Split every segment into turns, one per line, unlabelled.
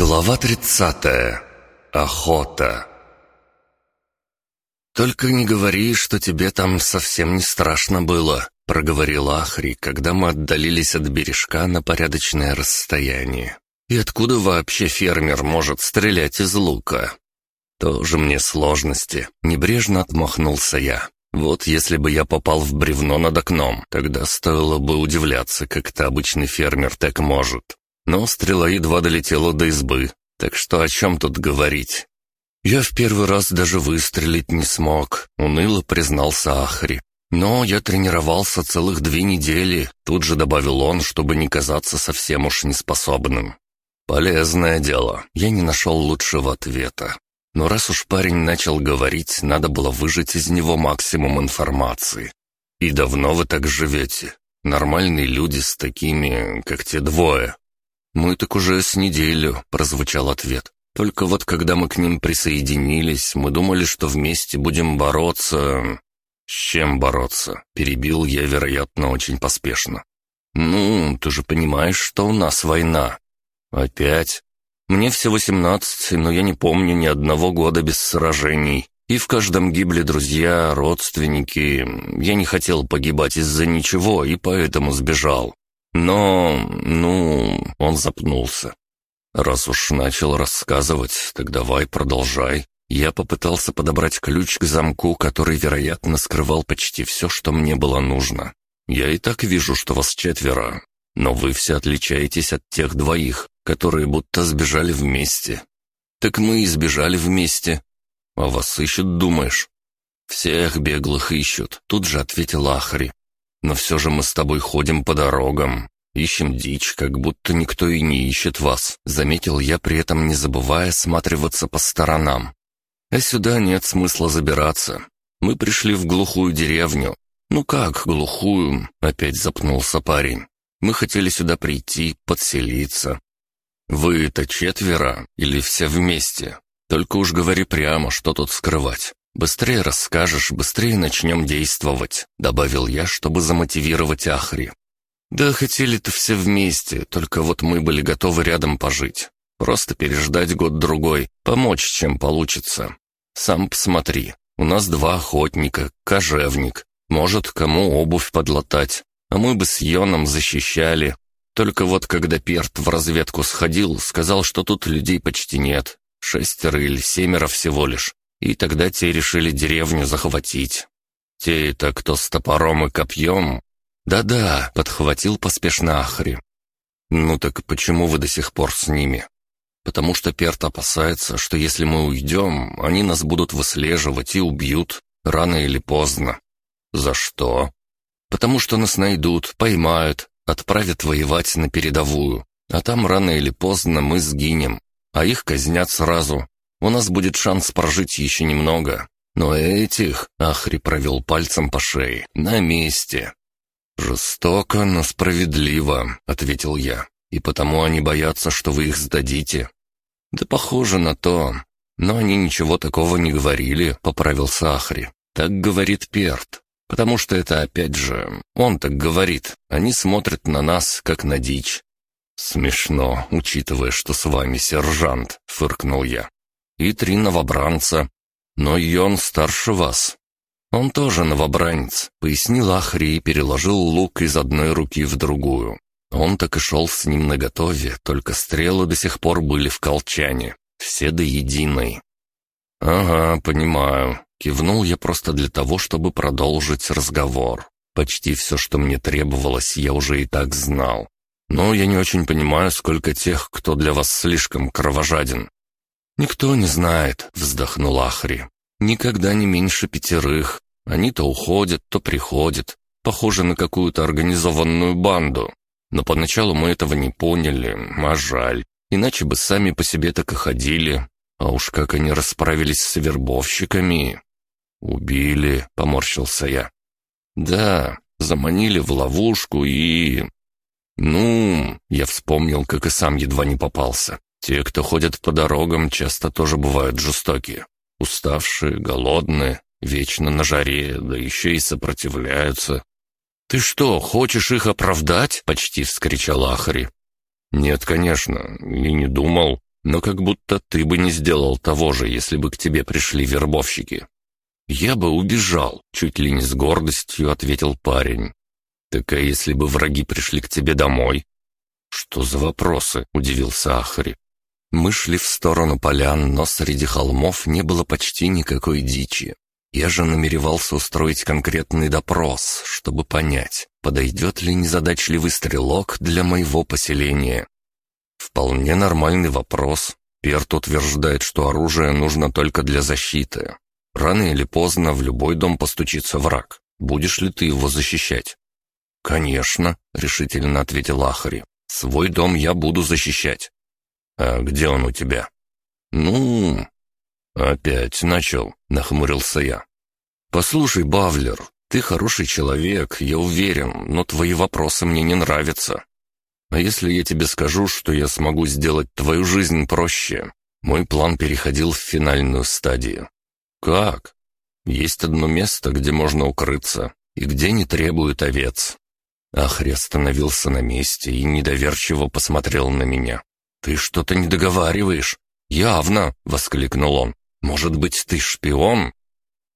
Глава 30. Охота. «Только не говори, что тебе там совсем не страшно было», — проговорил Ахри, когда мы отдалились от бережка на порядочное расстояние. «И откуда вообще фермер может стрелять из лука?» «Тоже мне сложности», — небрежно отмахнулся я. «Вот если бы я попал в бревно над окном, тогда стоило бы удивляться, как это обычный фермер так может. Но стрела едва долетела до избы, так что о чем тут говорить? Я в первый раз даже выстрелить не смог, уныло признался Ахри. Но я тренировался целых две недели, тут же добавил он, чтобы не казаться совсем уж неспособным. Полезное дело, я не нашел лучшего ответа. Но раз уж парень начал говорить, надо было выжать из него максимум информации. «И давно вы так живете? Нормальные люди с такими, как те двое?» «Мы так уже с неделю», — прозвучал ответ. «Только вот когда мы к ним присоединились, мы думали, что вместе будем бороться...» «С чем бороться?» — перебил я, вероятно, очень поспешно. «Ну, ты же понимаешь, что у нас война». «Опять?» «Мне всего семнадцать, но я не помню ни одного года без сражений. И в каждом гибли друзья, родственники. Я не хотел погибать из-за ничего, и поэтому сбежал. Но, ну, он запнулся. Раз уж начал рассказывать, так давай продолжай. Я попытался подобрать ключ к замку, который, вероятно, скрывал почти все, что мне было нужно. Я и так вижу, что вас четверо, но вы все отличаетесь от тех двоих, которые будто сбежали вместе. Так мы и сбежали вместе. А вас ищут, думаешь? Всех беглых ищут, тут же ответил Ахри. Но все же мы с тобой ходим по дорогам, ищем дичь, как будто никто и не ищет вас», — заметил я, при этом не забывая осматриваться по сторонам. «А сюда нет смысла забираться. Мы пришли в глухую деревню». «Ну как глухую?» — опять запнулся парень. «Мы хотели сюда прийти, подселиться». «Вы-то четверо или все вместе? Только уж говори прямо, что тут скрывать». «Быстрее расскажешь, быстрее начнем действовать», — добавил я, чтобы замотивировать Ахри. «Да хотели-то все вместе, только вот мы были готовы рядом пожить. Просто переждать год-другой, помочь, чем получится. Сам посмотри, у нас два охотника, кожевник. Может, кому обувь подлатать. А мы бы с Йоном защищали. Только вот когда Перт в разведку сходил, сказал, что тут людей почти нет. Шестеро или семеро всего лишь. И тогда те решили деревню захватить. Те это кто с топором и копьем? Да-да, подхватил поспешно Ахри. Ну так почему вы до сих пор с ними? Потому что Перт опасается, что если мы уйдем, они нас будут выслеживать и убьют, рано или поздно. За что? Потому что нас найдут, поймают, отправят воевать на передовую, а там рано или поздно мы сгинем, а их казнят сразу, у нас будет шанс прожить еще немного. Но этих, Ахри провел пальцем по шее, на месте. «Жестоко, но справедливо», — ответил я. «И потому они боятся, что вы их сдадите». «Да похоже на то. Но они ничего такого не говорили», — поправился Ахри. «Так говорит Перт. Потому что это, опять же, он так говорит. Они смотрят на нас, как на дичь». «Смешно, учитывая, что с вами сержант», — фыркнул я и три новобранца. Но Йон старше вас. Он тоже новобранец, пояснил Ахри и переложил лук из одной руки в другую. Он так и шел с ним наготове, только стрелы до сих пор были в колчане, все до единой. «Ага, понимаю», — кивнул я просто для того, чтобы продолжить разговор. Почти все, что мне требовалось, я уже и так знал. Но я не очень понимаю, сколько тех, кто для вас слишком кровожаден. «Никто не знает», — вздохнул Ахри. «Никогда не меньше пятерых. Они то уходят, то приходят. Похоже на какую-то организованную банду. Но поначалу мы этого не поняли, а жаль. Иначе бы сами по себе так и ходили. А уж как они расправились с вербовщиками...» «Убили», — поморщился я. «Да, заманили в ловушку и...» «Ну...» — я вспомнил, как и сам едва не попался. Те, кто ходят по дорогам, часто тоже бывают жестокие. Уставшие, голодные, вечно на жаре, да еще и сопротивляются. «Ты что, хочешь их оправдать?» — почти вскричал Ахри. «Нет, конечно, и не думал. но как будто ты бы не сделал того же, если бы к тебе пришли вербовщики». «Я бы убежал», — чуть ли не с гордостью ответил парень. «Так а если бы враги пришли к тебе домой?» «Что за вопросы?» — удивился Ахри. Мы шли в сторону полян, но среди холмов не было почти никакой дичи. Я же намеревался устроить конкретный допрос, чтобы понять, подойдет ли незадачливый стрелок для моего поселения. Вполне нормальный вопрос. Перт утверждает, что оружие нужно только для защиты. Рано или поздно в любой дом постучится враг. Будешь ли ты его защищать? «Конечно», — решительно ответил Ахари. «Свой дом я буду защищать». «А где он у тебя?» «Ну...» «Опять начал», — нахмурился я. «Послушай, Бавлер, ты хороший человек, я уверен, но твои вопросы мне не нравятся. А если я тебе скажу, что я смогу сделать твою жизнь проще? Мой план переходил в финальную стадию. Как? Есть одно место, где можно укрыться, и где не требуют овец. Ахри остановился на месте и недоверчиво посмотрел на меня. «Ты что-то не договариваешь?» «Явно!» — воскликнул он. «Может быть, ты шпион?»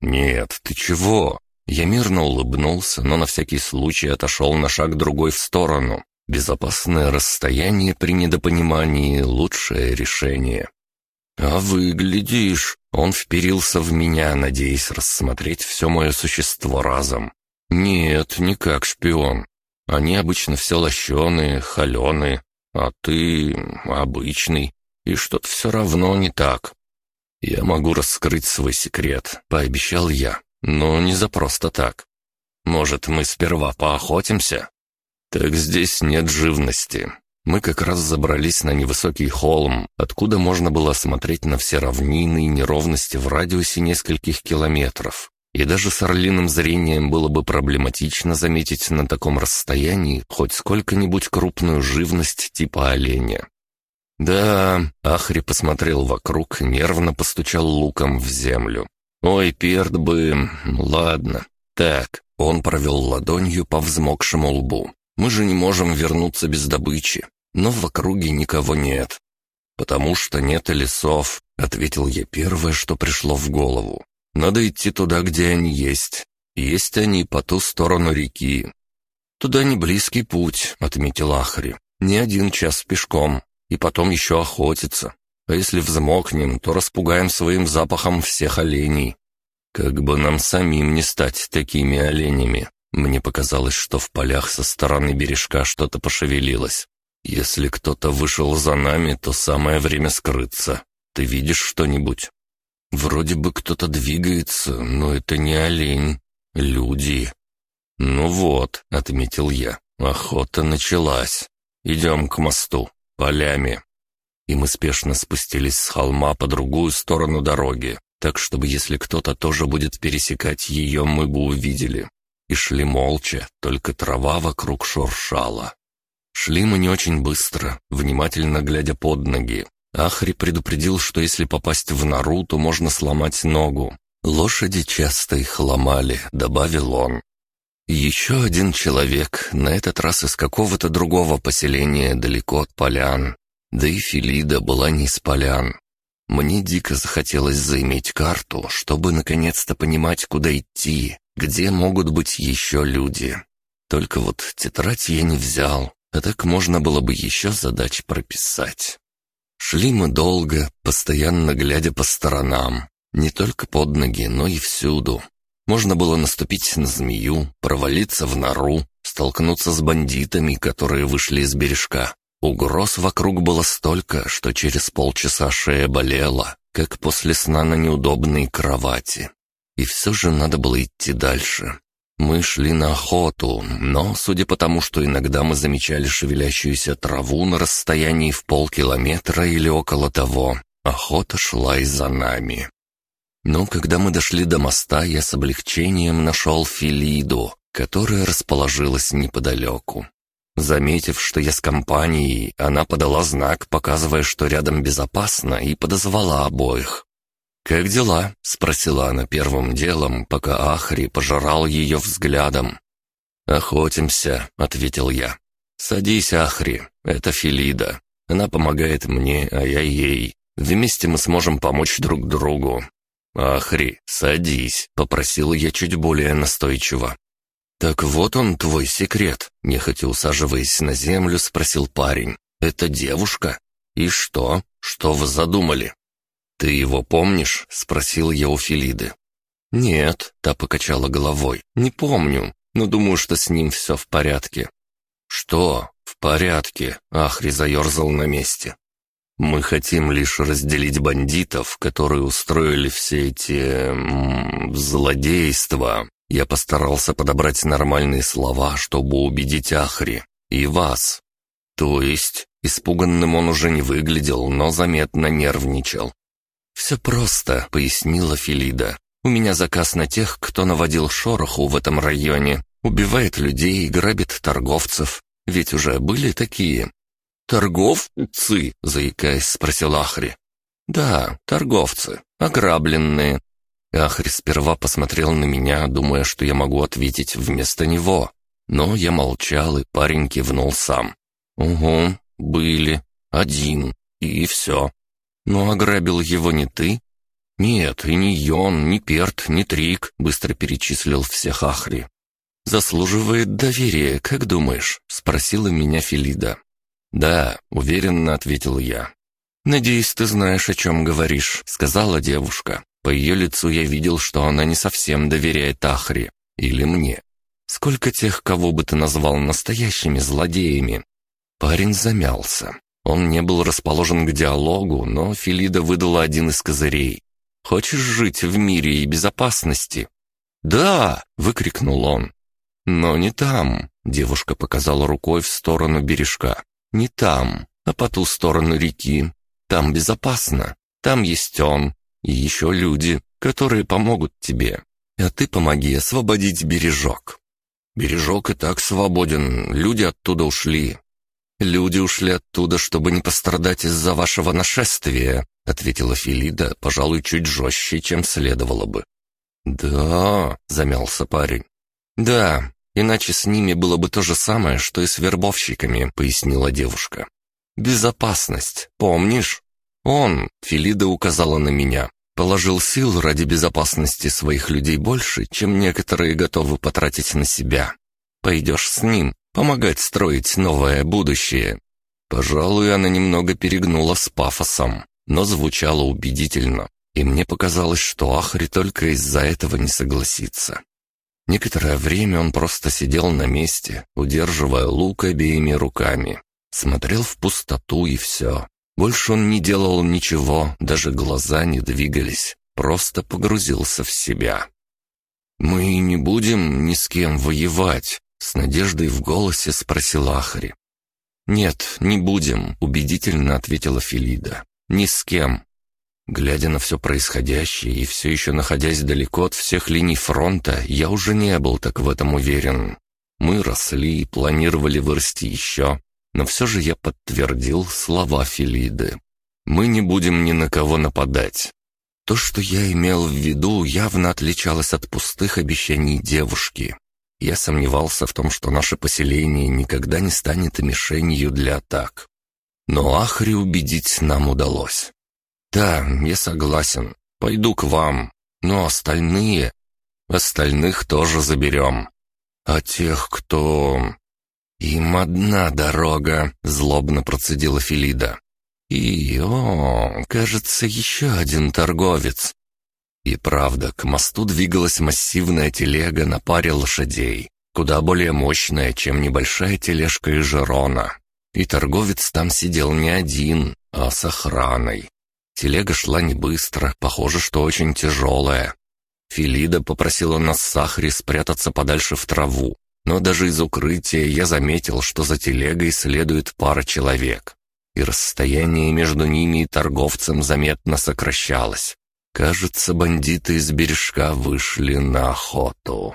«Нет, ты чего?» Я мирно улыбнулся, но на всякий случай отошел на шаг другой в сторону. Безопасное расстояние при недопонимании — лучшее решение. «А выглядишь...» Он вперился в меня, надеясь рассмотреть все мое существо разом. «Нет, не как шпион. Они обычно все лощеные, холеные, а ты обычный, и что-то все равно не так. Я могу раскрыть свой секрет, пообещал я, но не за просто так. Может, мы сперва поохотимся? Так здесь нет живности. Мы как раз забрались на невысокий холм, откуда можно было смотреть на все равнины и неровности в радиусе нескольких километров. И даже с орлиным зрением было бы проблематично заметить на таком расстоянии хоть сколько-нибудь крупную живность типа оленя. «Да...» — Ахри посмотрел вокруг, нервно постучал луком в землю. «Ой, перд бы... Ладно. Так...» — он провел ладонью по взмокшему лбу. «Мы же не можем вернуться без добычи. Но в округе никого нет». «Потому что нет лесов», — ответил я первое, что пришло в голову. Надо идти туда, где они есть. Есть они по ту сторону реки. Туда не близкий путь, отметил Ахри. Не один час пешком. И потом еще охотиться. А если взмокнем, то распугаем своим запахом всех оленей. Как бы нам самим не стать такими оленями. Мне показалось, что в полях со стороны бережка что-то пошевелилось. Если кто-то вышел за нами, то самое время скрыться. Ты видишь что-нибудь? Вроде бы кто-то двигается, но это не олень. Люди. Ну вот, отметил я. Охота началась. Идем к мосту. Полями. И мы спешно спустились с холма по другую сторону дороги, так чтобы если кто-то тоже будет пересекать ее, мы бы увидели. И шли молча, только трава вокруг шуршала. Шли мы не очень быстро, внимательно глядя под ноги, Ахри предупредил, что если попасть в нору, то можно сломать ногу. Лошади часто их ломали, добавил он. Еще один человек, на этот раз из какого-то другого поселения далеко от полян. Да и Филида была не из полян. Мне дико захотелось заиметь карту, чтобы наконец-то понимать, куда идти, где могут быть еще люди. Только вот тетрадь я не взял, а так можно было бы еще задач прописать. Шли мы долго, постоянно глядя по сторонам. Не только под ноги, но и всюду. Можно было наступить на змею, провалиться в нору, столкнуться с бандитами, которые вышли из бережка. Угроз вокруг было столько, что через полчаса шея болела, как после сна на неудобной кровати. И все же надо было идти дальше. Мы шли на охоту, но, судя по тому, что иногда мы замечали шевелящуюся траву на расстоянии в полкилометра или около того, охота шла и за нами. Но когда мы дошли до моста, я с облегчением нашел Филиду, которая расположилась неподалеку. Заметив, что я с компанией, она подала знак, показывая, что рядом безопасно, и подозвала обоих. «Как дела?» — спросила она первым делом, пока Ахри пожирал ее взглядом. «Охотимся», — ответил я. «Садись, Ахри, это Филида. Она помогает мне, а я ей. Вместе мы сможем помочь друг другу». «Ахри, садись», — попросил я чуть более настойчиво. «Так вот он, твой секрет», — нехотя усаживаясь на землю, спросил парень. «Это девушка? И что? Что вы задумали?» «Ты его помнишь?» — спросил я у Филиды. «Нет», — та покачала головой, — «не помню, но думаю, что с ним все в порядке». «Что? В порядке?» — Ахри заерзал на месте. «Мы хотим лишь разделить бандитов, которые устроили все эти... М -м, злодейства. Я постарался подобрать нормальные слова, чтобы убедить Ахри. И вас. То есть, испуганным он уже не выглядел, но заметно нервничал. «Все просто», — пояснила Филида. «У меня заказ на тех, кто наводил шороху в этом районе, убивает людей и грабит торговцев. Ведь уже были такие». «Торговцы?» — заикаясь, спросил Ахри. «Да, торговцы, ограбленные, Ахри сперва посмотрел на меня, думая, что я могу ответить вместо него. Но я молчал, и парень кивнул сам. «Угу, были. Один. И все. Но ограбил его не ты?» «Нет, и не Йон, ни Перт, ни Трик», — быстро перечислил всех Ахри. «Заслуживает доверия, как думаешь?» — спросила меня Филида. «Да», — уверенно ответил я. «Надеюсь, ты знаешь, о чем говоришь», — сказала девушка. По ее лицу я видел, что она не совсем доверяет Ахре. Или мне. Сколько тех, кого бы ты назвал настоящими злодеями? Парень замялся. Он не был расположен к диалогу, но Филида выдала один из козырей. «Хочешь жить в мире и безопасности?» «Да!» — выкрикнул он. «Но не там», — девушка показала рукой в сторону бережка. «Не там, а по ту сторону реки. Там безопасно. Там есть он, и еще люди, которые помогут тебе. А ты помоги освободить бережок. Бережок и так свободен, люди оттуда ушли. Люди ушли оттуда, чтобы не пострадать из-за вашего нашествия, ответила Филида, пожалуй, чуть жестче, чем следовало бы. Да, замялся парень. Да, иначе с ними было бы то же самое, что и с вербовщиками, пояснила девушка. Безопасность, помнишь? Он, Филида указала на меня, положил сил ради безопасности своих людей больше, чем некоторые готовы потратить на себя. Пойдешь с ним, помогать строить новое будущее. Пожалуй, она немного перегнула с пафосом, но звучала убедительно, и мне показалось, что Ахри только из-за этого не согласится. Некоторое время он просто сидел на месте, удерживая лук обеими руками. Смотрел в пустоту и все. Больше он не делал ничего, даже глаза не двигались, просто погрузился в себя. «Мы не будем ни с кем воевать», — с надеждой в голосе спросил Ахари. «Нет, не будем», — убедительно ответила Филида. «Ни с кем». Глядя на все происходящее и все еще находясь далеко от всех линий фронта, я уже не был так в этом уверен. Мы росли и планировали вырасти еще, но все же я подтвердил слова Филиды. «Мы не будем ни на кого нападать». То, что я имел в виду, явно отличалось от пустых обещаний девушки. Я сомневался в том, что наше поселение никогда не станет мишенью для атак. Но Ахри убедить нам удалось. «Да, я согласен. Пойду к вам. Но остальные...» «Остальных тоже заберем. А тех, кто...» «Им одна дорога», — злобно процедила Филида. «И, о, кажется, еще один торговец». И правда, к мосту двигалась массивная телега на паре лошадей, куда более мощная, чем небольшая тележка из Жерона. И торговец там сидел не один, а с охраной. Телега шла не быстро, похоже, что очень тяжелая. Филида попросила нас с Сахари спрятаться подальше в траву, но даже из укрытия я заметил, что за телегой следует пара человек, и расстояние между ними и торговцем заметно сокращалось. Кажется, бандиты из бережка вышли на охоту.